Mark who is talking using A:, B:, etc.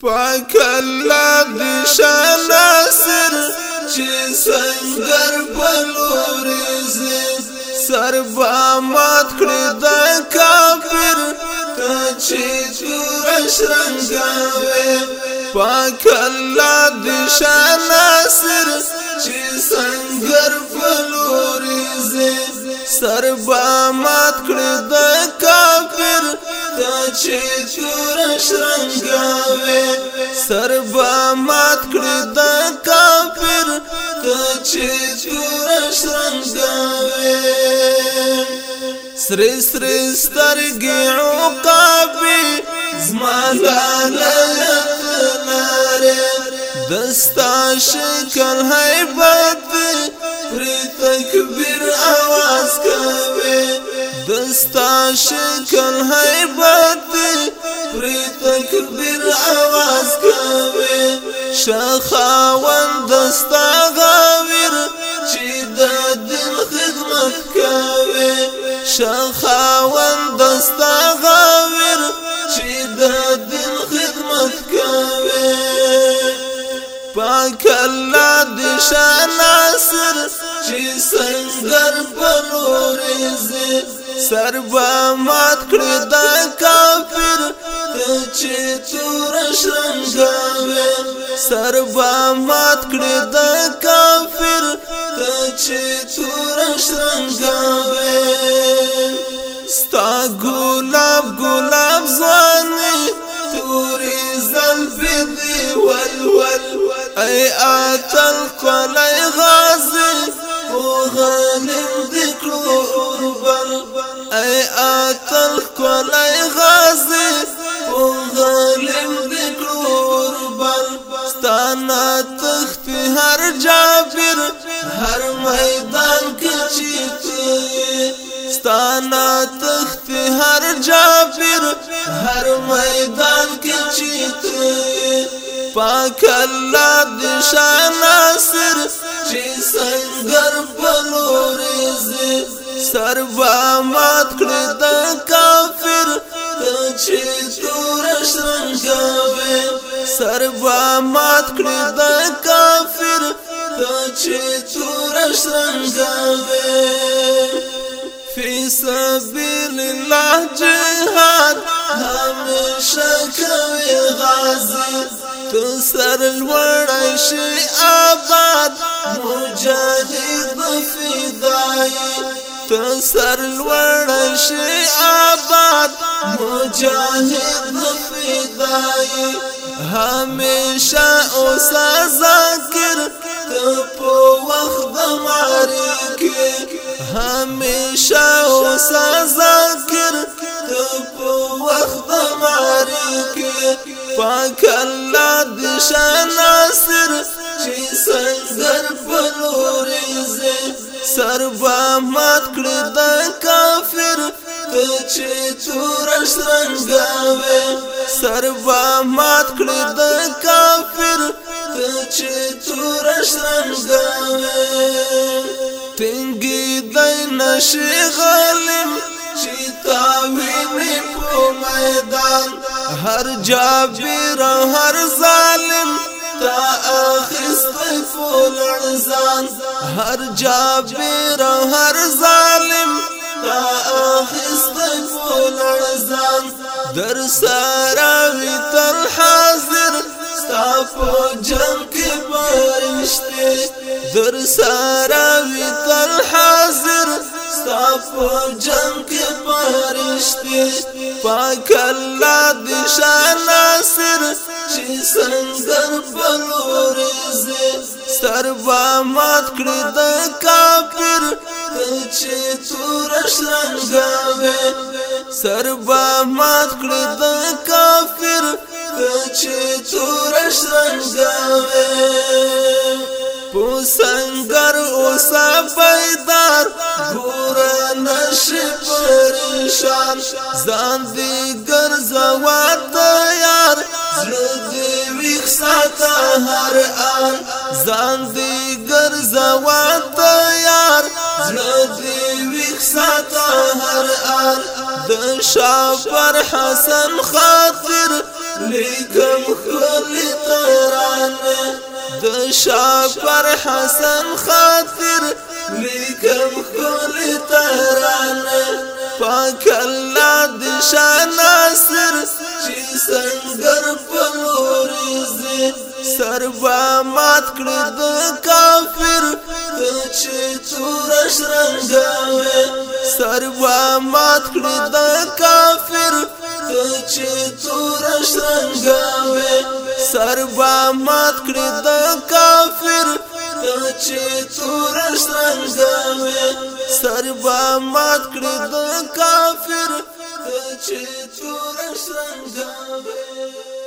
A: پاک الله دې شناسر چې سنگر بلورز سر با مات کړ د کافر ته چې تورش رنگاوي پاک الله دې شناسر چې سنگر بلورز سر با مات کړ د کافر ته چې تورش رنگاوي سر با مات کړی د کافر کچې تورش رنگاوي سر سر سترګې عقابي زما لعنت ناره دستا شکل هیبت پر تکبیر आवाज کوي دستا شکل حیبت پری تکبیر آواز کوي شخاون دستا غاویر چې د دین خدمت کوي شخاون دستا غاویر چې د دین خدمت کوي پاک الله د شان اثر چې څنګه پر ورزه سر با مات کړی دا کافر ته چې تور شرنګاوي سر با مات کړی دا کافر ته چې تور شرنګاوي ستا ګلاب ګلاب ځاني تورې زلفې دی ول ول اي اتل قلي غازي وغالم هر میدان کچی تی ستانا تخت هر جابر هر میدان کچی تی پاک الله د شان ناصر چې سنگر بلوري سر با مات کړ د کافر ته چې تور شرنګاوي سر با مات کړ د کافر في سبيل الله جهاد همشه کوي غازي تسر الوړی آباد مجاهد بفدایي تسر لوړ شي آباد مجاهد فدای همیشه اوس ذکر پاک الله د شناسر چې سنگر پرورېزه سر با مات کړ د کافر ته چې تورش رنگاوه سر با مات کړ د کافر ته چې تورش رنگاوه تنګي د نشي غالم چې تا ویني په میدان هر جابر هر ظالم تا اخست فول عزان هر جابر هر ظالم تا اخست فول عزان در سراوی تر حاضر ستا په جنگ په جنگ کې پرشتي پاک الله د شان ناصر چې سنگر بلور سر با مات کړی د کافر چې تور شلنګاوي سر با مات کړی د کافر چې تور شلنګاوي پوسنګر اوسا پیدار ګور نشي پریشان ځان دې ګرځوا تیار زړه دې ویخ ساته هر آن ځان دې ګرځوا تیار زړه دې ویخ ساته هر آن د شاه پر حسن خاطر لیکم خو شاپر حسن خاطر لیکم کول تهران پاک الله د شاناسر چې سنگر پلورز سربا مات کړ د کافر ته چې څور شرنګاوې سروا مات کړی د کافر ته چې څور شرنګاوې سروا مات کړی د کافر ته چې څور شرنګاوې سروا مات کړی د کافر ته چې څور شرنګاوې